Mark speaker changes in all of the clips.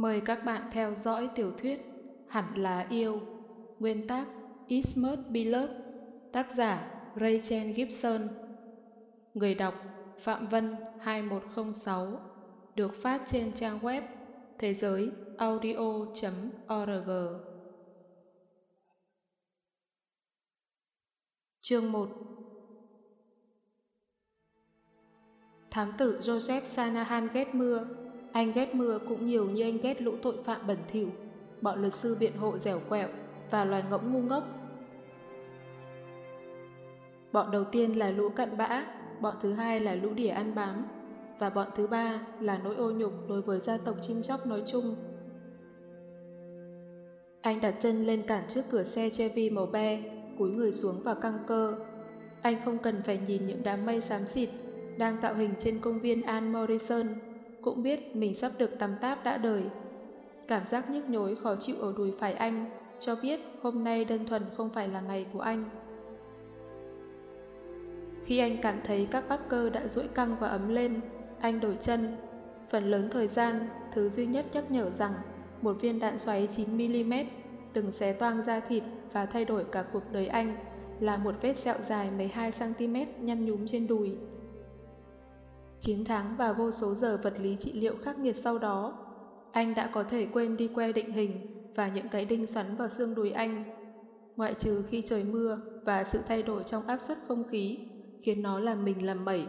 Speaker 1: Mời các bạn theo dõi tiểu thuyết Hẳn là yêu, Nguyên tác Ismert Beloved Tác giả Rachel Gibson. Người đọc Phạm Vân 2106 Được phát trên trang web thế giới audio.org Chương 1 Thám tử Joseph Sanahan ghét mưa anh ghét mưa cũng nhiều như anh ghét lũ tội phạm bẩn thỉu, bọn luật sư biện hộ dẻo quẹo và loài ngỗng ngu ngốc. Bọn đầu tiên là lũ cặn bã, bọn thứ hai là lũ đỉa ăn bám, và bọn thứ ba là nỗi ô nhục đối với gia tộc chim chóc nói chung. Anh đặt chân lên cản trước cửa xe Chevy màu be, cúi người xuống và căng cơ. Anh không cần phải nhìn những đám mây xám xịt đang tạo hình trên công viên An Morrison cũng biết mình sắp được tắm táp đã đời. Cảm giác nhức nhối khó chịu ở đùi phải anh, cho biết hôm nay đơn thuần không phải là ngày của anh. Khi anh cảm thấy các bắp cơ đã duỗi căng và ấm lên, anh đổi chân. Phần lớn thời gian, thứ duy nhất nhắc nhở rằng một viên đạn xoáy 9mm từng xé toang da thịt và thay đổi cả cuộc đời anh là một vết sẹo dài 12cm nhăn nhúm trên đùi. 9 tháng và vô số giờ vật lý trị liệu khắc nghiệt sau đó, anh đã có thể quên đi que định hình và những cái đinh xoắn vào xương đùi anh. Ngoại trừ khi trời mưa và sự thay đổi trong áp suất không khí khiến nó làm mình làm mẩy.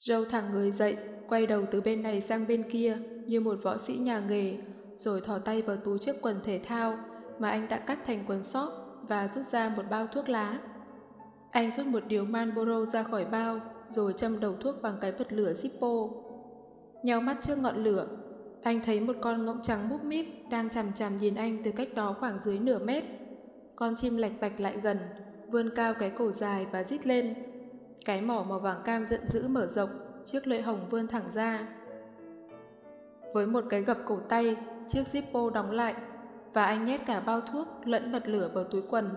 Speaker 1: Joe thẳng người dậy, quay đầu từ bên này sang bên kia như một võ sĩ nhà nghề, rồi thò tay vào túi chiếc quần thể thao mà anh đã cắt thành quần sót và rút ra một bao thuốc lá. Anh rút một điếu Marlboro ra khỏi bao, rồi châm đầu thuốc bằng cái bật lửa Zippo. Nhào mắt trước ngọn lửa, anh thấy một con ngỗng trắng búp míp đang chằm chằm nhìn anh từ cách đó khoảng dưới nửa mét. Con chim lạch bạch lại gần, vươn cao cái cổ dài và rít lên. Cái mỏ màu vàng cam giận dữ mở rộng, chiếc lưỡi hồng vươn thẳng ra. Với một cái gập cổ tay, chiếc Zippo đóng lại, và anh nhét cả bao thuốc lẫn bật lửa vào túi quần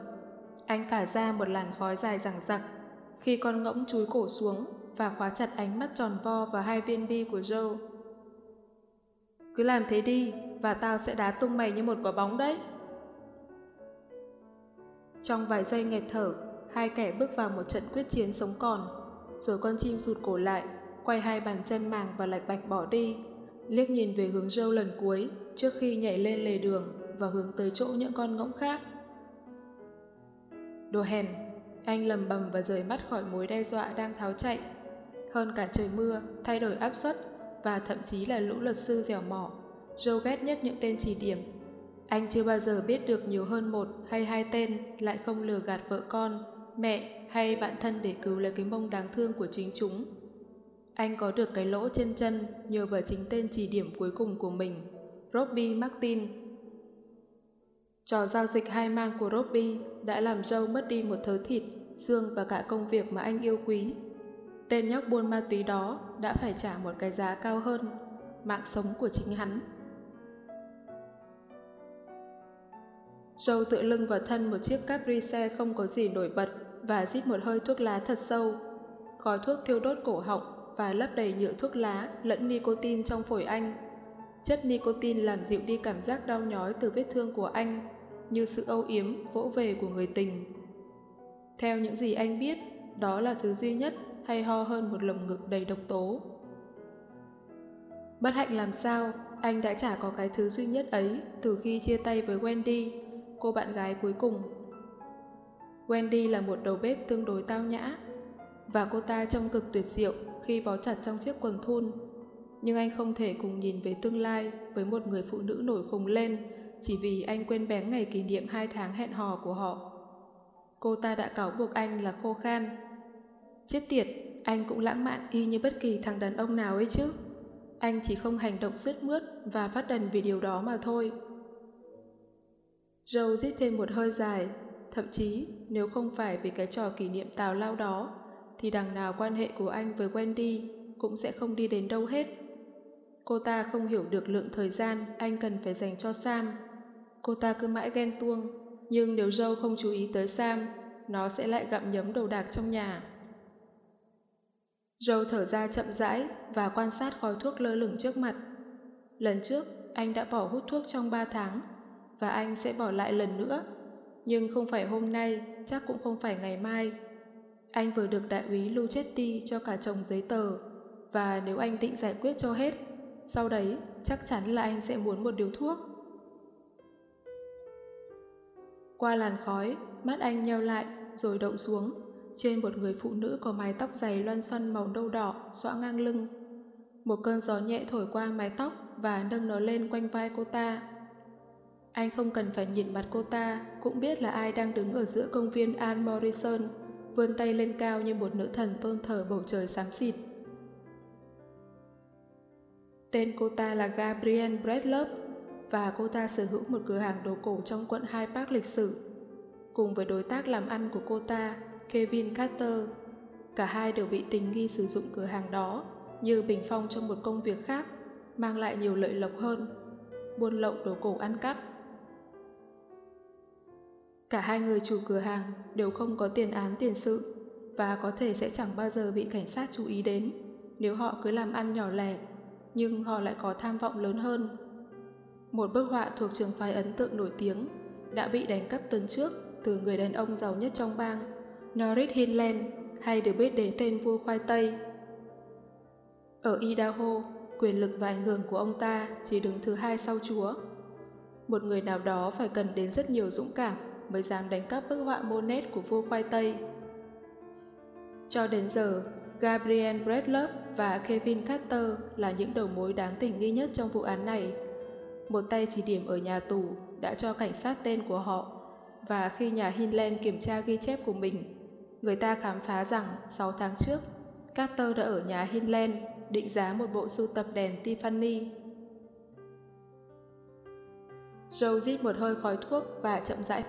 Speaker 1: anh thả ra một làn khói dài rằng rặc khi con ngỗng chúi cổ xuống và khóa chặt ánh mắt tròn vo vào hai viên bi của Joe. Cứ làm thế đi và tao sẽ đá tung mày như một quả bóng đấy. Trong vài giây nghẹt thở, hai kẻ bước vào một trận quyết chiến sống còn. Rồi con chim rụt cổ lại, quay hai bàn chân màng và lạch bạch bỏ đi, liếc nhìn về hướng Joe lần cuối trước khi nhảy lên lề đường và hướng tới chỗ những con ngỗng khác. Đồ hèn, anh lầm bầm và rời mắt khỏi mối đe dọa đang tháo chạy. Hơn cả trời mưa, thay đổi áp suất và thậm chí là lũ luật sư dẻo mỏ. Joe ghét nhất những tên chỉ điểm. Anh chưa bao giờ biết được nhiều hơn một hay hai tên lại không lừa gạt vợ con, mẹ hay bạn thân để cứu lấy cái mông đáng thương của chính chúng. Anh có được cái lỗ trên chân nhờ vào chính tên chỉ điểm cuối cùng của mình, Robbie Martin, Trò giao dịch hai mang của Robbie đã làm Joe mất đi một thớ thịt, xương và cả công việc mà anh yêu quý. Tên nhóc buôn ma túy đó đã phải trả một cái giá cao hơn, mạng sống của chính hắn. Joe tự lưng vào thân một chiếc Capri xe không có gì nổi bật và rít một hơi thuốc lá thật sâu. Khói thuốc thiêu đốt cổ họng và lấp đầy nhựa thuốc lá lẫn nicotine trong phổi anh. Chất nicotine làm dịu đi cảm giác đau nhói từ vết thương của anh như sự âu yếm, vỗ về của người tình. Theo những gì anh biết, đó là thứ duy nhất hay ho hơn một lồng ngực đầy độc tố. Bất hạnh làm sao, anh đã chả có cái thứ duy nhất ấy từ khi chia tay với Wendy, cô bạn gái cuối cùng. Wendy là một đầu bếp tương đối tao nhã, và cô ta trông cực tuyệt diệu khi bó chặt trong chiếc quần thun. Nhưng anh không thể cùng nhìn về tương lai với một người phụ nữ nổi khùng lên chỉ vì anh quên bén ngày kỷ niệm hai tháng hẹn hò của họ. Cô ta đã cáo buộc anh là khô khan. Chết tiệt, anh cũng lãng mạn y như bất kỳ thằng đàn ông nào ấy chứ. Anh chỉ không hành động sứt mướt và phát đần vì điều đó mà thôi. Joe rít thêm một hơi dài, thậm chí nếu không phải vì cái trò kỷ niệm tào lao đó, thì đằng nào quan hệ của anh với Wendy cũng sẽ không đi đến đâu hết. Cô ta không hiểu được lượng thời gian anh cần phải dành cho Sam Cô ta cứ mãi ghen tuông, nhưng nếu Joe không chú ý tới Sam, nó sẽ lại gặm nhấm đồ đạc trong nhà. Joe thở ra chậm rãi và quan sát khói thuốc lơ lửng trước mặt. Lần trước, anh đã bỏ hút thuốc trong 3 tháng, và anh sẽ bỏ lại lần nữa. Nhưng không phải hôm nay, chắc cũng không phải ngày mai. Anh vừa được đại úy Luchetti cho cả chồng giấy tờ, và nếu anh định giải quyết cho hết, sau đấy chắc chắn là anh sẽ muốn một điều thuốc. Qua làn khói, mắt anh nheo lại rồi đậu xuống trên một người phụ nữ có mái tóc dày loan xoăn màu nâu đỏ xõa ngang lưng. Một cơn gió nhẹ thổi qua mái tóc và nâng nó lên quanh vai cô ta. Anh không cần phải nhìn mặt cô ta, cũng biết là ai đang đứng ở giữa công viên Anne Morrison, vươn tay lên cao như một nữ thần tôn thờ bầu trời xám xịt. Tên cô ta là Gabrielle Bradlove và cô ta sở hữu một cửa hàng đồ cổ trong quận Hyde Park lịch sử. Cùng với đối tác làm ăn của cô ta, Kevin Carter, cả hai đều bị tình nghi sử dụng cửa hàng đó như bình phong trong một công việc khác, mang lại nhiều lợi lộc hơn, buôn lậu đồ cổ ăn cắp. Cả hai người chủ cửa hàng đều không có tiền án tiền sự và có thể sẽ chẳng bao giờ bị cảnh sát chú ý đến nếu họ cứ làm ăn nhỏ lẻ, nhưng họ lại có tham vọng lớn hơn. Một bức họa thuộc trường phái ấn tượng nổi tiếng đã bị đánh cắp tuần trước từ người đàn ông giàu nhất trong bang, Norris Hinland, hay được biết đến tên vua khoai tây. Ở Idaho, quyền lực và ảnh hưởng của ông ta chỉ đứng thứ hai sau chúa. Một người nào đó phải cần đến rất nhiều dũng cảm mới dám đánh cắp bức họa Monet của vua khoai tây. Cho đến giờ, Gabriel Bradlove và Kevin Carter là những đầu mối đáng tình nghi nhất trong vụ án này. Một tay chỉ điểm ở nhà tù đã cho cảnh sát tên của họ, và khi nhà Hinland kiểm tra ghi chép của mình, người ta khám phá rằng 6 tháng trước, Carter đã ở nhà Hinland định giá một bộ sưu tập đèn Tiffany. Joe rít một hơi khói thuốc và chậm rãi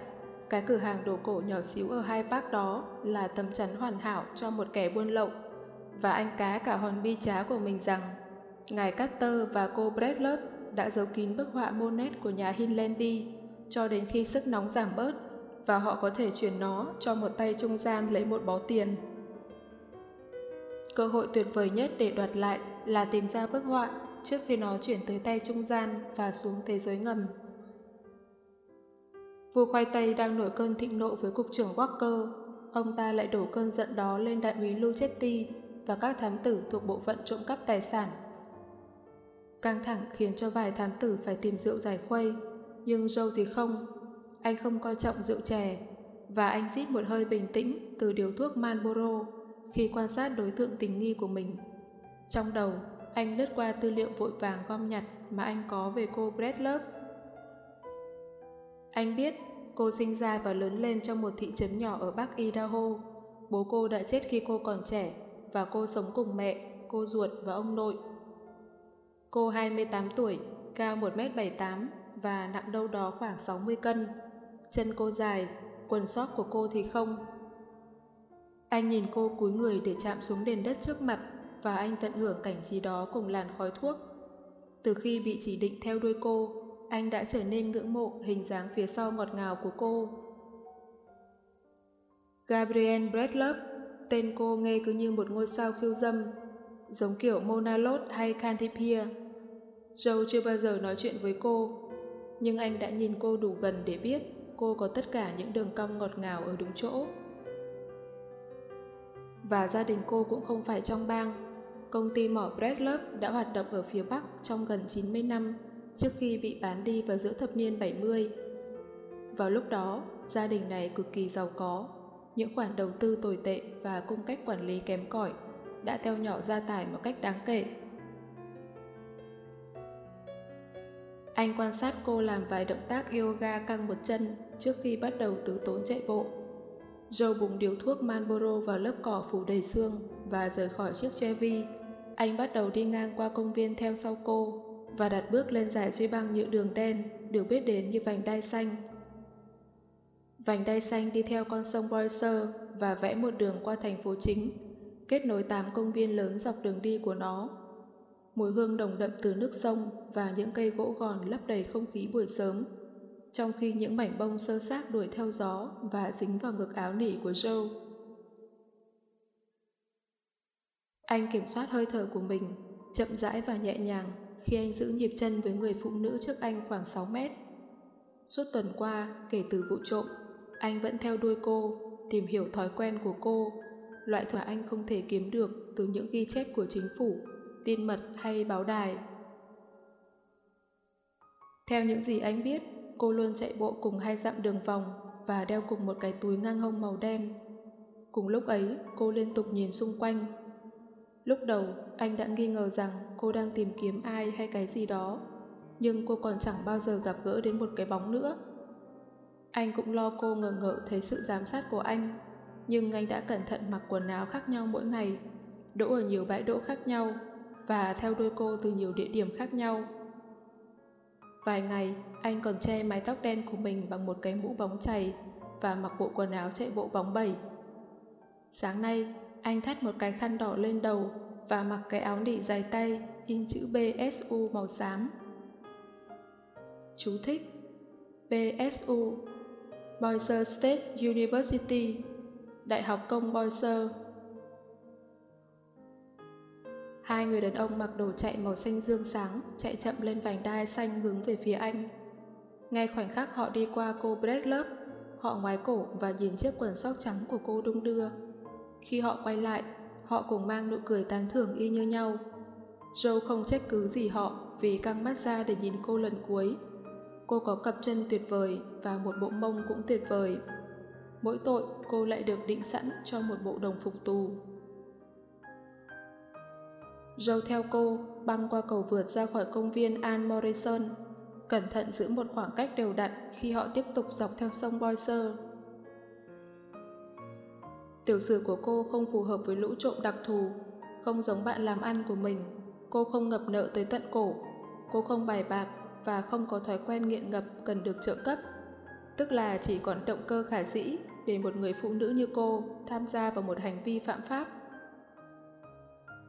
Speaker 1: cái cửa hàng đồ cổ nhỏ xíu ở hai bác đó là tấm chắn hoàn hảo cho một kẻ buôn lậu. Và anh cá cả hòn bi trá của mình rằng, ngài Carter và cô Bradley đã giấu kín bức họa Monet của nhà Hinland cho đến khi sức nóng giảm bớt và họ có thể chuyển nó cho một tay trung gian lấy một bó tiền. Cơ hội tuyệt vời nhất để đoạt lại là tìm ra bức họa trước khi nó chuyển tới tay trung gian và xuống thế giới ngầm. Vua khoai tây đang nổi cơn thịnh nộ với cục trưởng Walker. Ông ta lại đổ cơn giận đó lên đại úy Luchetti và các thám tử thuộc bộ phận trộm cắp tài sản. Căng thẳng khiến cho vài thám tử phải tìm rượu giải khuây, nhưng Joe thì không. Anh không coi trọng rượu chè, và anh rít một hơi bình tĩnh từ điều thuốc Marlboro khi quan sát đối tượng tình nghi của mình. Trong đầu, anh lướt qua tư liệu vội vàng gom nhặt mà anh có về cô Bradlove anh biết cô sinh ra và lớn lên trong một thị trấn nhỏ ở Bắc Idaho. Bố cô đã chết khi cô còn trẻ và cô sống cùng mẹ, cô ruột và ông nội. Cô 28 tuổi, cao 1m78 và nặng đâu đó khoảng 60 cân. Chân cô dài, quần sót của cô thì không. Anh nhìn cô cúi người để chạm xuống nền đất trước mặt và anh tận hưởng cảnh trí đó cùng làn khói thuốc. Từ khi bị chỉ định theo đuôi cô, anh đã trở nên ngưỡng mộ hình dáng phía sau ngọt ngào của cô. Gabriel Bradlove, tên cô nghe cứ như một ngôi sao khiêu dâm, giống kiểu Mona Lott hay Cantipia. Joe chưa bao giờ nói chuyện với cô, nhưng anh đã nhìn cô đủ gần để biết cô có tất cả những đường cong ngọt ngào ở đúng chỗ. Và gia đình cô cũng không phải trong bang. Công ty mỏ Bradlove đã hoạt động ở phía Bắc trong gần 90 năm trước khi bị bán đi vào giữa thập niên 70. Vào lúc đó, gia đình này cực kỳ giàu có, những khoản đầu tư tồi tệ và cung cách quản lý kém cỏi đã theo nhỏ gia tài một cách đáng kể. Anh quan sát cô làm vài động tác yoga căng một chân trước khi bắt đầu tứ tốn chạy bộ. Joe bùng điếu thuốc Marlboro vào lớp cỏ phủ đầy xương và rời khỏi chiếc Chevy. Anh bắt đầu đi ngang qua công viên theo sau cô và đặt bước lên giải duy băng nhựa đường đen, được biết đến như vành đai xanh. Vành đai xanh đi theo con sông Boiser và vẽ một đường qua thành phố chính, kết nối tám công viên lớn dọc đường đi của nó. Mùi hương đồng đậm từ nước sông và những cây gỗ gòn lấp đầy không khí buổi sớm, trong khi những mảnh bông sơ xác đuổi theo gió và dính vào ngực áo nỉ của Joe. Anh kiểm soát hơi thở của mình, chậm rãi và nhẹ nhàng khi anh giữ nhịp chân với người phụ nữ trước anh khoảng 6 mét. Suốt tuần qua, kể từ vụ trộm, anh vẫn theo đuôi cô, tìm hiểu thói quen của cô, loại mà anh không thể kiếm được từ những ghi chép của chính phủ, tin mật hay báo đài. Theo những gì anh biết, cô luôn chạy bộ cùng hai dặm đường vòng và đeo cùng một cái túi ngang hông màu đen. Cùng lúc ấy, cô liên tục nhìn xung quanh. Lúc đầu, anh đã nghi ngờ rằng cô đang tìm kiếm ai hay cái gì đó, nhưng cô còn chẳng bao giờ gặp gỡ đến một cái bóng nữa. Anh cũng lo cô ngờ ngợ thấy sự giám sát của anh, nhưng anh đã cẩn thận mặc quần áo khác nhau mỗi ngày, đỗ ở nhiều bãi đỗ khác nhau và theo đuôi cô từ nhiều địa điểm khác nhau. Vài ngày, anh còn che mái tóc đen của mình bằng một cái mũ bóng chày và mặc bộ quần áo chạy bộ bóng bẩy. Sáng nay, anh thắt một cái khăn đỏ lên đầu và mặc cái áo nị dài tay in chữ BSU màu xám. Chú thích BSU Boise State University Đại học công Boise Hai người đàn ông mặc đồ chạy màu xanh dương sáng chạy chậm lên vành đai xanh hướng về phía anh. Ngay khoảnh khắc họ đi qua cô Bradley, họ ngoái cổ và nhìn chiếc quần sóc trắng của cô đung đưa. Khi họ quay lại, họ cùng mang nụ cười tán thưởng y như nhau. Joe không trách cứ gì họ vì căng mắt ra để nhìn cô lần cuối. Cô có cặp chân tuyệt vời và một bộ mông cũng tuyệt vời. Mỗi tội cô lại được định sẵn cho một bộ đồng phục tù. Joe theo cô băng qua cầu vượt ra khỏi công viên Anne Morrison, cẩn thận giữ một khoảng cách đều đặn khi họ tiếp tục dọc theo sông Boiser. Tiểu sử của cô không phù hợp với lũ trộm đặc thù, không giống bạn làm ăn của mình. Cô không ngập nợ tới tận cổ, cô không bài bạc và không có thói quen nghiện ngập cần được trợ cấp. Tức là chỉ còn động cơ khả dĩ để một người phụ nữ như cô tham gia vào một hành vi phạm pháp.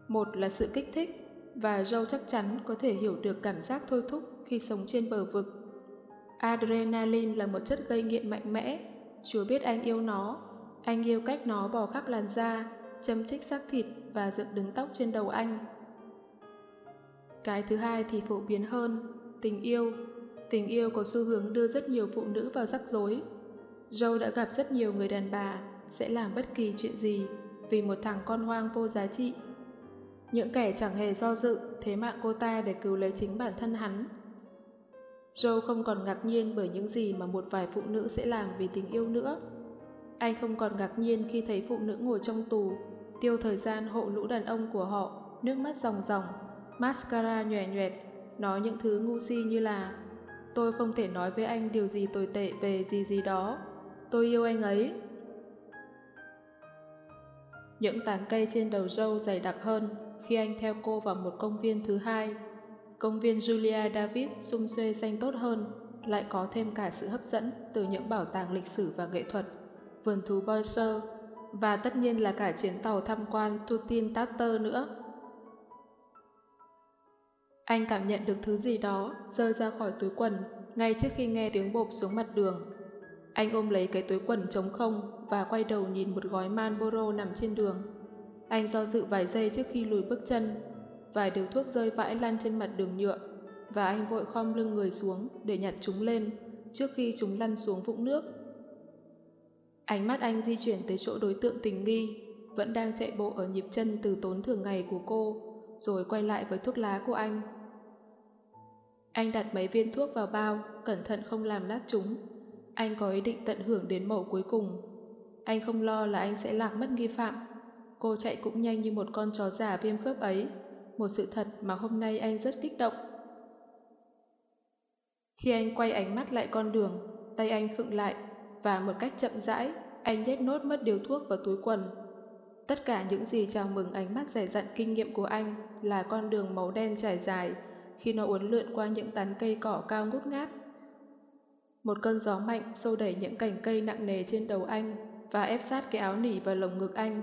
Speaker 1: Một là sự kích thích, và Joe chắc chắn có thể hiểu được cảm giác thôi thúc khi sống trên bờ vực. Adrenaline là một chất gây nghiện mạnh mẽ. Chúa biết anh yêu nó. Anh yêu cách nó bò khắp làn da, châm chích xác thịt và dựng đứng tóc trên đầu anh. Cái thứ hai thì phổ biến hơn, tình yêu. Tình yêu có xu hướng đưa rất nhiều phụ nữ vào rắc rối. Joe đã gặp rất nhiều người đàn bà sẽ làm bất kỳ chuyện gì vì một thằng con hoang vô giá trị những kẻ chẳng hề do dự thế mạng cô ta để cứu lấy chính bản thân hắn. Joe không còn ngạc nhiên bởi những gì mà một vài phụ nữ sẽ làm vì tình yêu nữa. Anh không còn ngạc nhiên khi thấy phụ nữ ngồi trong tù, tiêu thời gian hộ lũ đàn ông của họ, nước mắt ròng ròng, mascara nhòe nhòe nói những thứ ngu si như là Tôi không thể nói với anh điều gì tồi tệ về gì gì đó. Tôi yêu anh ấy. Những tán cây trên đầu dâu dày đặc hơn, khi anh theo cô vào một công viên thứ hai. Công viên Julia David sung xuê xanh tốt hơn, lại có thêm cả sự hấp dẫn từ những bảo tàng lịch sử và nghệ thuật, vườn thú Boiser, và tất nhiên là cả chuyến tàu tham quan Tutin Tatter nữa. Anh cảm nhận được thứ gì đó rơi ra khỏi túi quần ngay trước khi nghe tiếng bộp xuống mặt đường. Anh ôm lấy cái túi quần trống không và quay đầu nhìn một gói Marlboro nằm trên đường. Anh do dự vài giây trước khi lùi bước chân, vài điều thuốc rơi vãi lăn trên mặt đường nhựa, và anh vội khom lưng người xuống để nhặt chúng lên trước khi chúng lăn xuống vũng nước. Ánh mắt anh di chuyển tới chỗ đối tượng tình nghi, vẫn đang chạy bộ ở nhịp chân từ tốn thường ngày của cô, rồi quay lại với thuốc lá của anh. Anh đặt mấy viên thuốc vào bao, cẩn thận không làm nát chúng. Anh có ý định tận hưởng đến mẫu cuối cùng. Anh không lo là anh sẽ lạc mất nghi phạm, Cô chạy cũng nhanh như một con chó giả viêm khớp ấy, một sự thật mà hôm nay anh rất kích động. Khi anh quay ánh mắt lại con đường, tay anh khựng lại, và một cách chậm rãi, anh nhét nốt mất điều thuốc vào túi quần. Tất cả những gì chào mừng ánh mắt dày dặn kinh nghiệm của anh là con đường màu đen trải dài khi nó uốn lượn qua những tán cây cỏ cao ngút ngát. Một cơn gió mạnh xô đẩy những cành cây nặng nề trên đầu anh và ép sát cái áo nỉ vào lồng ngực anh.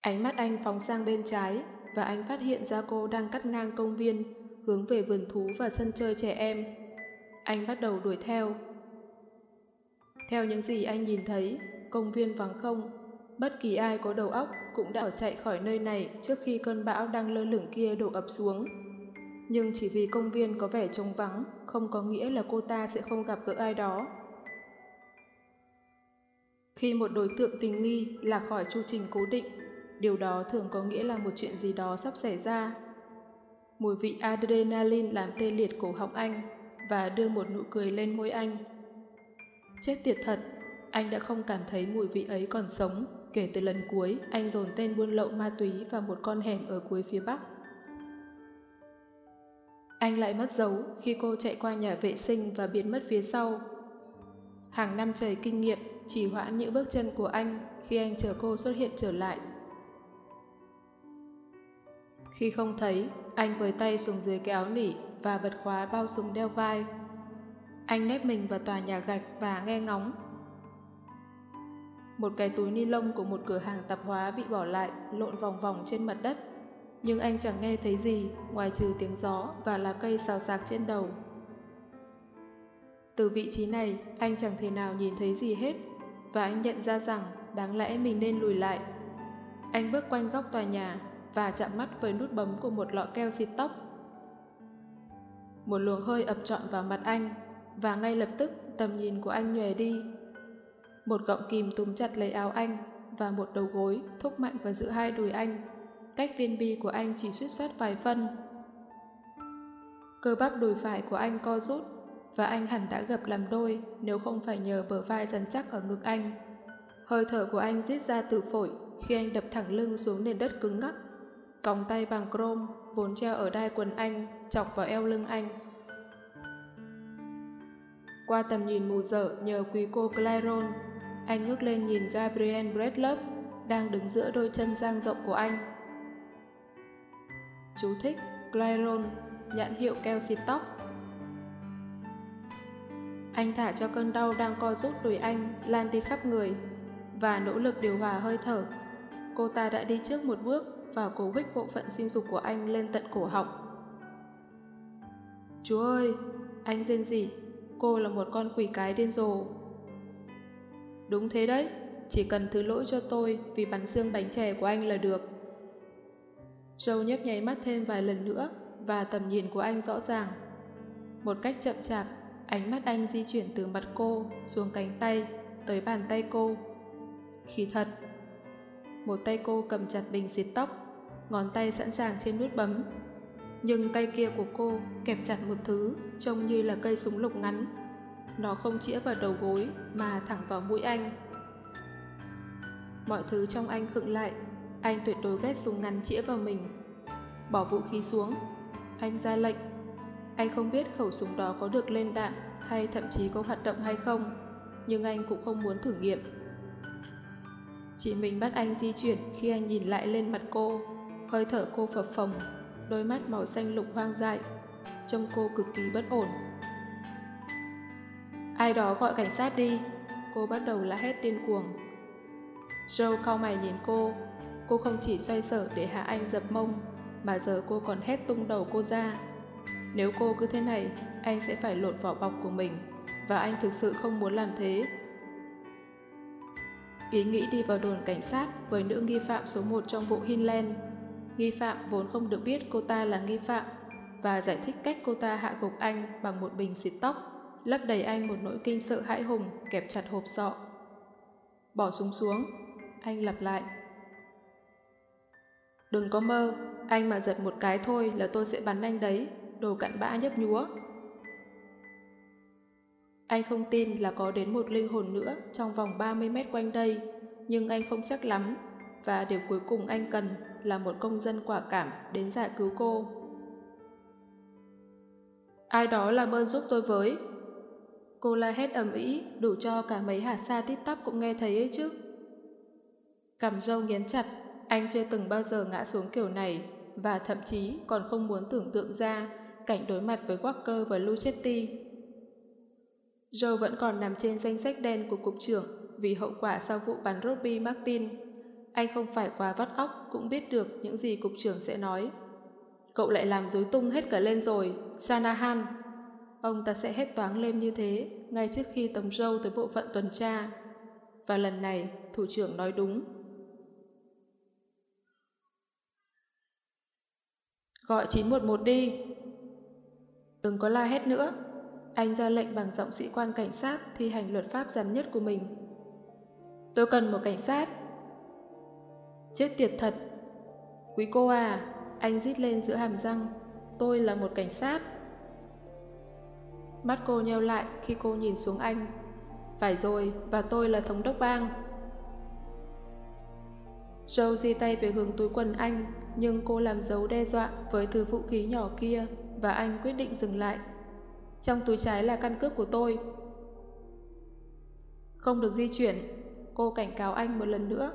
Speaker 1: Ánh mắt anh phóng sang bên trái và anh phát hiện ra cô đang cắt ngang công viên, hướng về vườn thú và sân chơi trẻ em. Anh bắt đầu đuổi theo. Theo những gì anh nhìn thấy, công viên vắng không, Bất kỳ ai có đầu óc cũng đã chạy khỏi nơi này trước khi cơn bão đang lơ lửng kia đổ ập xuống. Nhưng chỉ vì công viên có vẻ trống vắng, không có nghĩa là cô ta sẽ không gặp gỡ ai đó. Khi một đối tượng tình nghi lạc khỏi chu trình cố định, điều đó thường có nghĩa là một chuyện gì đó sắp xảy ra. Mùi vị adrenaline làm tê liệt cổ họng anh và đưa một nụ cười lên môi anh. Chết tiệt thật, anh đã không cảm thấy mùi vị ấy còn sống kể từ lần cuối anh dồn tên buôn lậu ma túy vào một con hẻm ở cuối phía Bắc. Anh lại mất dấu khi cô chạy qua nhà vệ sinh và biến mất phía sau. Hàng năm trời kinh nghiệm chỉ hoãn những bước chân của anh khi anh chờ cô xuất hiện trở lại. Khi không thấy, anh với tay xuống dưới cái áo nỉ và bật khóa bao súng đeo vai. Anh nép mình vào tòa nhà gạch và nghe ngóng. Một cái túi ni lông của một cửa hàng tạp hóa bị bỏ lại lộn vòng vòng trên mặt đất. Nhưng anh chẳng nghe thấy gì ngoài trừ tiếng gió và lá cây xào xạc trên đầu. Từ vị trí này, anh chẳng thể nào nhìn thấy gì hết và anh nhận ra rằng đáng lẽ mình nên lùi lại. Anh bước quanh góc tòa nhà và chạm mắt với nút bấm của một lọ keo xịt tóc. Một luồng hơi ập trọn vào mặt anh và ngay lập tức tầm nhìn của anh nhòe đi. Một gọng kìm túm chặt lấy áo anh và một đầu gối thúc mạnh vào giữa hai đùi anh. Cách viên bi của anh chỉ suýt soát vài phân. Cơ bắp đùi phải của anh co rút và anh hẳn đã gập làm đôi nếu không phải nhờ bờ vai rắn chắc ở ngực anh. Hơi thở của anh rít ra từ phổi khi anh đập thẳng lưng xuống nền đất cứng ngắc. Còng tay bằng chrome vốn treo ở đai quần anh chọc vào eo lưng anh. Qua tầm nhìn mù dở nhờ quý cô Clairon, anh ngước lên nhìn Gabriel Bradlove đang đứng giữa đôi chân dang rộng của anh. Chú thích Glyron, nhãn hiệu keo xịt tóc. Anh thả cho cơn đau đang co rút đùi anh lan đi khắp người và nỗ lực điều hòa hơi thở. Cô ta đã đi trước một bước và cố hích bộ phận sinh dục của anh lên tận cổ họng. Chú ơi, anh rên gì? Cô là một con quỷ cái điên rồ. Đúng thế đấy, chỉ cần thứ lỗi cho tôi vì bắn xương bánh chè của anh là được. Joe nhấp nháy mắt thêm vài lần nữa và tầm nhìn của anh rõ ràng. Một cách chậm chạp, ánh mắt anh di chuyển từ mặt cô xuống cánh tay tới bàn tay cô. Khi thật, một tay cô cầm chặt bình xịt tóc, ngón tay sẵn sàng trên nút bấm. Nhưng tay kia của cô kẹp chặt một thứ trông như là cây súng lục ngắn. Nó không chĩa vào đầu gối mà thẳng vào mũi anh. Mọi thứ trong anh khựng lại, anh tuyệt đối ghét súng ngắn chĩa vào mình. Bỏ vũ khí xuống, anh ra lệnh. Anh không biết khẩu súng đó có được lên đạn hay thậm chí có hoạt động hay không, nhưng anh cũng không muốn thử nghiệm. Chỉ mình bắt anh di chuyển khi anh nhìn lại lên mặt cô, hơi thở cô phập phồng, đôi mắt màu xanh lục hoang dại, trông cô cực kỳ bất ổn. Ai đó gọi cảnh sát đi, cô bắt đầu la hét điên cuồng. Joe cau mày nhìn cô, cô không chỉ xoay sở để hạ anh dập mông, mà giờ cô còn hét tung đầu cô ra. Nếu cô cứ thế này, anh sẽ phải lột vỏ bọc của mình, và anh thực sự không muốn làm thế. Ý nghĩ đi vào đồn cảnh sát với nữ nghi phạm số 1 trong vụ Hinland. Nghi phạm vốn không được biết cô ta là nghi phạm và giải thích cách cô ta hạ gục anh bằng một bình xịt tóc, lấp đầy anh một nỗi kinh sợ hãi hùng kẹp chặt hộp sọ. Bỏ súng xuống, anh lặp lại. Đừng có mơ, anh mà giật một cái thôi là tôi sẽ bắn anh đấy, đồ cặn bã nhấp nhúa. Anh không tin là có đến một linh hồn nữa trong vòng 30 mét quanh đây, nhưng anh không chắc lắm, và điều cuối cùng anh cần là một công dân quả cảm đến giải cứu cô. Ai đó làm ơn giúp tôi với. Cô la hét ầm ĩ, đủ cho cả mấy hạt sa tít tắp cũng nghe thấy ấy chứ. Cầm râu nghiến chặt, anh chưa từng bao giờ ngã xuống kiểu này, và thậm chí còn không muốn tưởng tượng ra cảnh đối mặt với Walker và Luchetti Joe vẫn còn nằm trên danh sách đen của cục trưởng vì hậu quả sau vụ bắn Robbie Martin. Anh không phải quá vắt óc cũng biết được những gì cục trưởng sẽ nói. Cậu lại làm dối tung hết cả lên rồi, Sanahan ông ta sẽ hết toáng lên như thế ngay trước khi tống râu tới bộ phận tuần tra. Và lần này, thủ trưởng nói đúng. Gọi 911 đi. Đừng có la hét nữa. Anh ra lệnh bằng giọng sĩ quan cảnh sát thi hành luật pháp giám nhất của mình. Tôi cần một cảnh sát. Chết tiệt thật. Quý cô à, anh rít lên giữa hàm răng. Tôi là một cảnh sát. Mắt cô nheo lại khi cô nhìn xuống anh. Phải rồi, và tôi là thống đốc bang. Joe di tay về hướng túi quần anh, nhưng cô làm dấu đe dọa với thứ vũ khí nhỏ kia và anh quyết định dừng lại. Trong túi trái là căn cước của tôi. Không được di chuyển, cô cảnh cáo anh một lần nữa.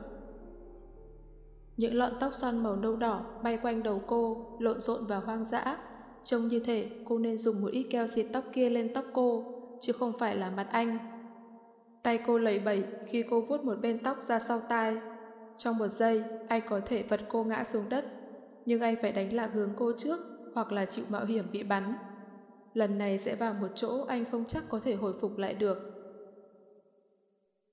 Speaker 1: Những lọn tóc xoăn màu nâu đỏ bay quanh đầu cô, lộn rộn và hoang dã. Trông như thể cô nên dùng một ít keo xịt tóc kia lên tóc cô, chứ không phải là mặt anh. Tay cô lẩy bẩy khi cô vuốt một bên tóc ra sau tai. Trong một giây, anh có thể vật cô ngã xuống đất, nhưng anh phải đánh lạc hướng cô trước hoặc là chịu mạo hiểm bị bắn. Lần này sẽ vào một chỗ anh không chắc có thể hồi phục lại được.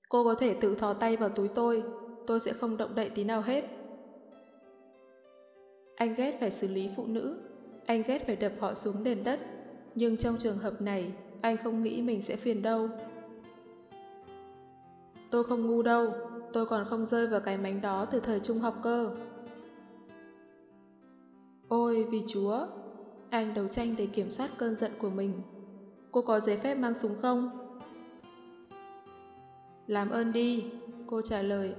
Speaker 1: Cô có thể tự thò tay vào túi tôi, tôi sẽ không động đậy tí nào hết. Anh ghét phải xử lý phụ nữ, anh ghét phải đập họ xuống nền đất, nhưng trong trường hợp này, anh không nghĩ mình sẽ phiền đâu. Tôi không ngu đâu, tôi còn không rơi vào cái mánh đó từ thời trung học cơ. Ôi vì chúa, anh đấu tranh để kiểm soát cơn giận của mình. Cô có giấy phép mang súng không? Làm ơn đi, cô trả lời.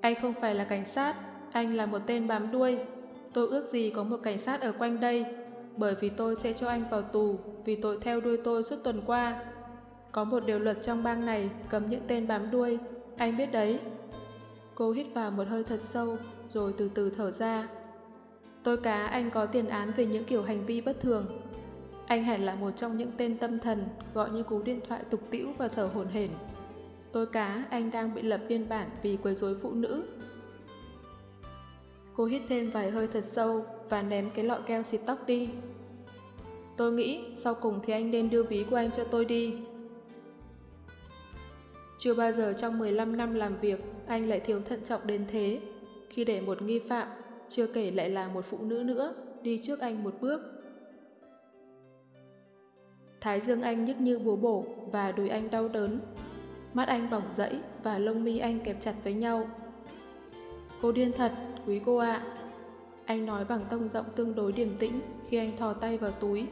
Speaker 1: Anh không phải là cảnh sát, anh là một tên bám đuôi. Tôi ước gì có một cảnh sát ở quanh đây, bởi vì tôi sẽ cho anh vào tù vì tội theo đuôi tôi suốt tuần qua. Có một điều luật trong bang này cấm những tên bám đuôi, anh biết đấy. Cô hít vào một hơi thật sâu, rồi từ từ thở ra. Tôi cá anh có tiền án về những kiểu hành vi bất thường. Anh hẳn là một trong những tên tâm thần gọi như cú điện thoại tục tĩu và thở hổn hển. Tôi cá anh đang bị lập biên bản vì quấy rối phụ nữ. Cô hít thêm vài hơi thật sâu và ném cái lọ keo xịt tóc đi. Tôi nghĩ sau cùng thì anh nên đưa ví của anh cho tôi đi. Chưa bao giờ trong 15 năm làm việc anh lại thiếu thận trọng đến thế khi để một nghi phạm chưa kể lại là một phụ nữ nữa, đi trước anh một bước. Thái dương anh nhức như búa bổ và đùi anh đau đớn. Mắt anh bỏng rẫy và lông mi anh kẹp chặt với nhau. Cô điên thật, quý cô ạ. Anh nói bằng tông giọng tương đối điềm tĩnh khi anh thò tay vào túi.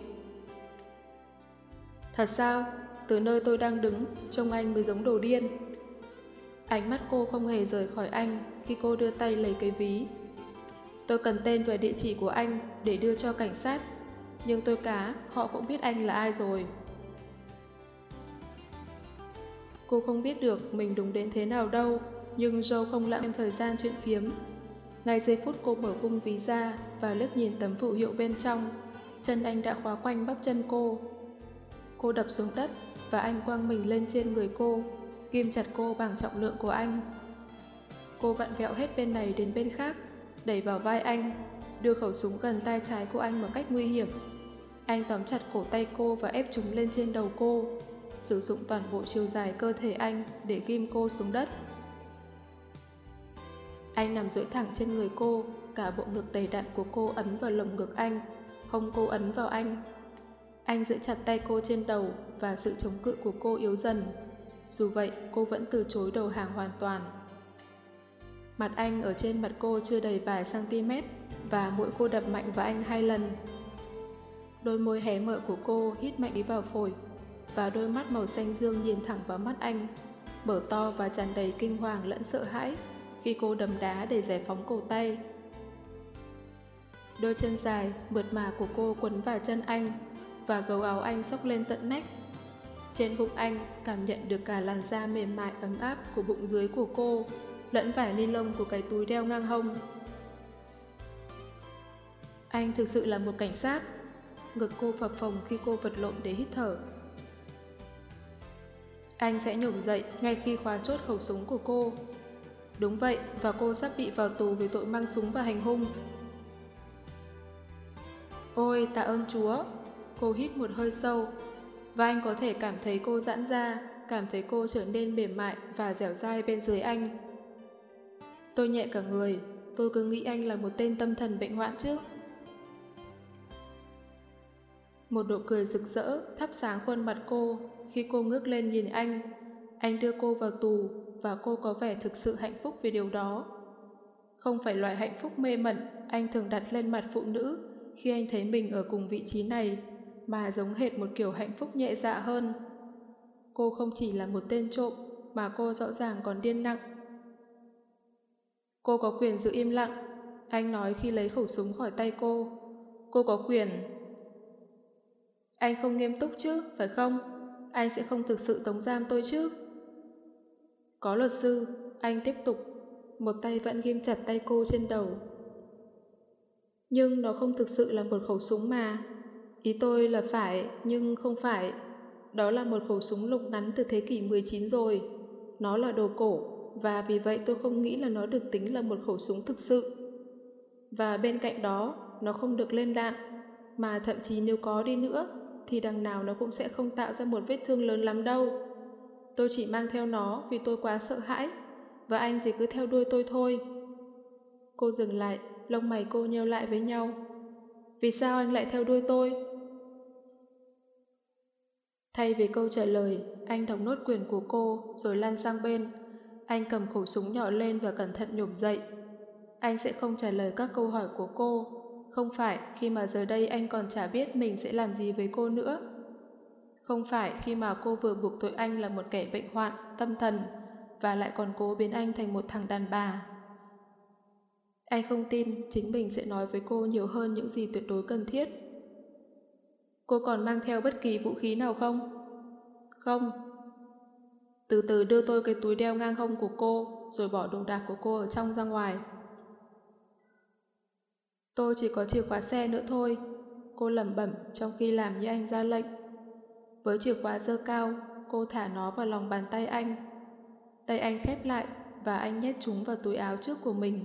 Speaker 1: Thật sao? Từ nơi tôi đang đứng, trông anh mới giống đồ điên. Ánh mắt cô không hề rời khỏi anh khi cô đưa tay lấy cái ví Tôi cần tên và địa chỉ của anh để đưa cho cảnh sát, nhưng tôi cá, họ cũng biết anh là ai rồi. Cô không biết được mình đúng đến thế nào đâu, nhưng Joe không lãng thêm thời gian chuyện phiếm. Ngay giây phút cô mở cung ví ra và lướt nhìn tấm phụ hiệu bên trong, chân anh đã khóa quanh bắp chân cô. Cô đập xuống đất và anh quăng mình lên trên người cô, ghim chặt cô bằng trọng lượng của anh. Cô vặn vẹo hết bên này đến bên khác, đẩy vào vai anh, đưa khẩu súng gần tay trái của anh một cách nguy hiểm. Anh tóm chặt cổ tay cô và ép chúng lên trên đầu cô, sử dụng toàn bộ chiều dài cơ thể anh để ghim cô xuống đất. Anh nằm duỗi thẳng trên người cô, cả bộ ngực đầy đặn của cô ấn vào lồng ngực anh, không cô ấn vào anh. Anh giữ chặt tay cô trên đầu và sự chống cự của cô yếu dần. Dù vậy, cô vẫn từ chối đầu hàng hoàn toàn. Mặt anh ở trên mặt cô chưa đầy vài cm và mũi cô đập mạnh vào anh hai lần. Đôi môi hé mở của cô hít mạnh đi vào phổi và đôi mắt màu xanh dương nhìn thẳng vào mắt anh, mở to và tràn đầy kinh hoàng lẫn sợ hãi khi cô đấm đá để giải phóng cổ tay. Đôi chân dài, mượt mà của cô quấn vào chân anh và gấu áo anh sốc lên tận nách. Trên bụng anh cảm nhận được cả làn da mềm mại ấm áp của bụng dưới của cô lẫn vải ni lông của cái túi đeo ngang hông. Anh thực sự là một cảnh sát. Ngực cô phập phồng khi cô vật lộn để hít thở. Anh sẽ nhổm dậy ngay khi khóa chốt khẩu súng của cô. Đúng vậy, và cô sắp bị vào tù vì tội mang súng và hành hung. Ôi, tạ ơn Chúa! Cô hít một hơi sâu, và anh có thể cảm thấy cô giãn ra, cảm thấy cô trở nên mềm mại và dẻo dai bên dưới anh. Tôi nhẹ cả người, tôi cứ nghĩ anh là một tên tâm thần bệnh hoạn chứ. Một nụ cười rực rỡ thắp sáng khuôn mặt cô khi cô ngước lên nhìn anh. Anh đưa cô vào tù và cô có vẻ thực sự hạnh phúc vì điều đó. Không phải loại hạnh phúc mê mẩn anh thường đặt lên mặt phụ nữ khi anh thấy mình ở cùng vị trí này, mà giống hệt một kiểu hạnh phúc nhẹ dạ hơn. Cô không chỉ là một tên trộm, mà cô rõ ràng còn điên nặng. Cô có quyền giữ im lặng, anh nói khi lấy khẩu súng khỏi tay cô. Cô có quyền. Anh không nghiêm túc chứ, phải không? Anh sẽ không thực sự tống giam tôi chứ? Có luật sư, anh tiếp tục, một tay vẫn ghim chặt tay cô trên đầu. Nhưng nó không thực sự là một khẩu súng mà. Ý tôi là phải, nhưng không phải. Đó là một khẩu súng lục ngắn từ thế kỷ 19 rồi. Nó là đồ cổ, và vì vậy tôi không nghĩ là nó được tính là một khẩu súng thực sự. Và bên cạnh đó, nó không được lên đạn, mà thậm chí nếu có đi nữa, thì đằng nào nó cũng sẽ không tạo ra một vết thương lớn lắm đâu. Tôi chỉ mang theo nó vì tôi quá sợ hãi, và anh thì cứ theo đuôi tôi thôi. Cô dừng lại, lông mày cô nheo lại với nhau. Vì sao anh lại theo đuôi tôi? Thay vì câu trả lời, anh đọc nốt quyền của cô rồi lăn sang bên. Anh cầm khẩu súng nhỏ lên và cẩn thận nhổm dậy. Anh sẽ không trả lời các câu hỏi của cô. Không phải khi mà giờ đây anh còn chả biết mình sẽ làm gì với cô nữa. Không phải khi mà cô vừa buộc tội anh là một kẻ bệnh hoạn, tâm thần và lại còn cố biến anh thành một thằng đàn bà. Anh không tin chính mình sẽ nói với cô nhiều hơn những gì tuyệt đối cần thiết. Cô còn mang theo bất kỳ vũ khí nào không? Không. Từ từ đưa tôi cái túi đeo ngang hông của cô, rồi bỏ đồ đạc của cô ở trong ra ngoài. Tôi chỉ có chìa khóa xe nữa thôi. Cô lẩm bẩm trong khi làm như anh ra lệnh. Với chìa khóa dơ cao, cô thả nó vào lòng bàn tay anh. Tay anh khép lại và anh nhét chúng vào túi áo trước của mình.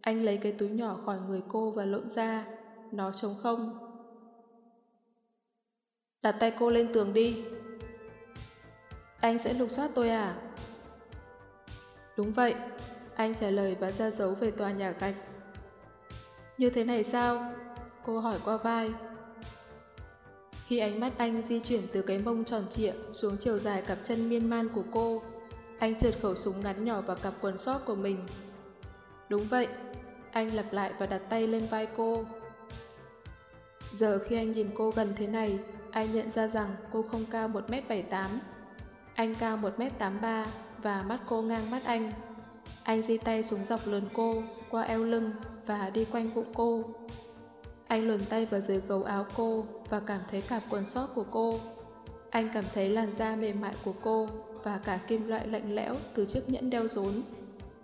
Speaker 1: Anh lấy cái túi nhỏ khỏi người cô và lộn ra. Nó trống không. Đặt tay cô lên tường đi. Anh sẽ lục soát tôi à? Đúng vậy. Anh trả lời và ra dấu về tòa nhà gạch. Như thế này sao? Cô hỏi qua vai. Khi ánh mắt anh di chuyển từ cái mông tròn trịa xuống chiều dài cặp chân miên man của cô, anh trượt khẩu súng ngắn nhỏ vào cặp quần sót của mình. Đúng vậy, anh lặp lại và đặt tay lên vai cô. Giờ khi anh nhìn cô gần thế này, anh nhận ra rằng cô không cao 1m78. Anh cao 1m83 và mắt cô ngang mắt anh. Anh di tay xuống dọc lườn cô, qua eo lưng và đi quanh bụng cô. Anh luồn tay vào dưới gấu áo cô và cảm thấy cả quần sót của cô. Anh cảm thấy làn da mềm mại của cô và cả kim loại lạnh lẽo từ chiếc nhẫn đeo rốn.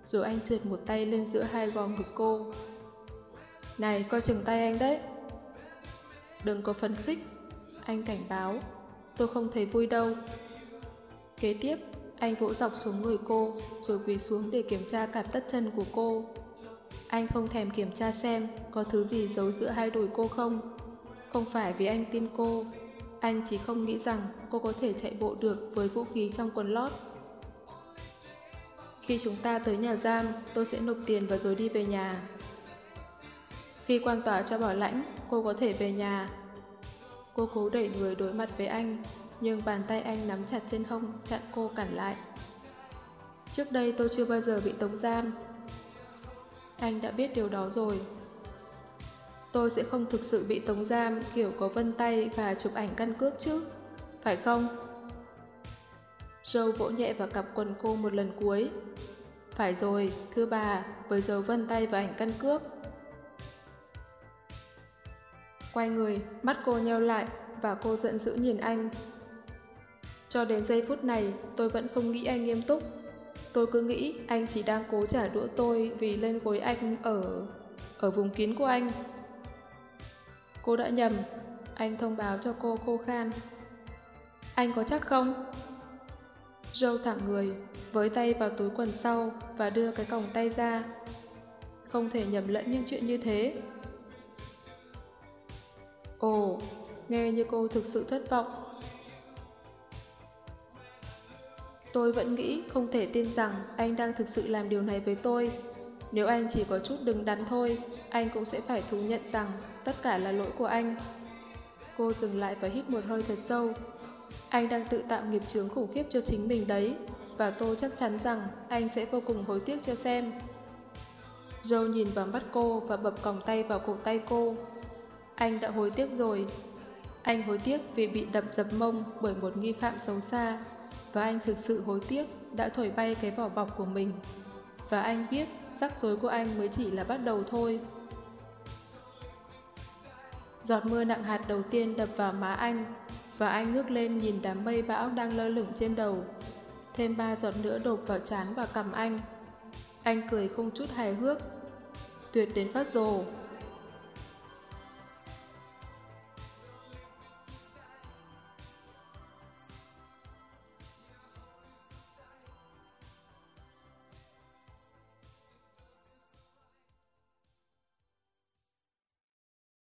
Speaker 1: Rồi anh trượt một tay lên giữa hai gò ngực cô. Này, coi chừng tay anh đấy. Đừng có phấn khích. Anh cảnh báo. Tôi không thấy vui đâu. Kế tiếp, anh vỗ dọc xuống người cô, rồi quỳ xuống để kiểm tra cả tất chân của cô. Anh không thèm kiểm tra xem có thứ gì giấu giữa hai đùi cô không. Không phải vì anh tin cô, anh chỉ không nghĩ rằng cô có thể chạy bộ được với vũ khí trong quần lót. Khi chúng ta tới nhà giam, tôi sẽ nộp tiền và rồi đi về nhà. Khi quan tòa cho bảo lãnh, cô có thể về nhà. Cô cố đẩy người đối mặt với anh, nhưng bàn tay anh nắm chặt trên hông chặn cô cản lại. Trước đây tôi chưa bao giờ bị tống giam. Anh đã biết điều đó rồi. Tôi sẽ không thực sự bị tống giam kiểu có vân tay và chụp ảnh căn cước chứ, phải không? Joe vỗ nhẹ vào cặp quần cô một lần cuối. Phải rồi, thưa bà, với dấu vân tay và ảnh căn cước. Quay người, mắt cô nheo lại và cô giận dữ nhìn anh. Cho đến giây phút này, tôi vẫn không nghĩ anh nghiêm túc. Tôi cứ nghĩ anh chỉ đang cố trả đũa tôi vì lên gối anh ở... ở vùng kín của anh. Cô đã nhầm, anh thông báo cho cô khô khan. Anh có chắc không? Joe thẳng người, với tay vào túi quần sau và đưa cái còng tay ra. Không thể nhầm lẫn những chuyện như thế. Ồ, nghe như cô thực sự thất vọng. Tôi vẫn nghĩ không thể tin rằng anh đang thực sự làm điều này với tôi. Nếu anh chỉ có chút đừng đắn thôi, anh cũng sẽ phải thú nhận rằng tất cả là lỗi của anh. Cô dừng lại và hít một hơi thật sâu. Anh đang tự tạo nghiệp chướng khủng khiếp cho chính mình đấy, và tôi chắc chắn rằng anh sẽ vô cùng hối tiếc cho xem. Joe nhìn vào mắt cô và bập còng tay vào cổ tay cô. Anh đã hối tiếc rồi. Anh hối tiếc vì bị đập dập mông bởi một nghi phạm xấu xa, và anh thực sự hối tiếc đã thổi bay cái vỏ bọc của mình. Và anh biết rắc rối của anh mới chỉ là bắt đầu thôi. Giọt mưa nặng hạt đầu tiên đập vào má anh, và anh ngước lên nhìn đám mây bão đang lơ lửng trên đầu. Thêm ba giọt nữa đột vào trán và cằm anh. Anh cười không chút hài hước. Tuyệt đến phát rồ,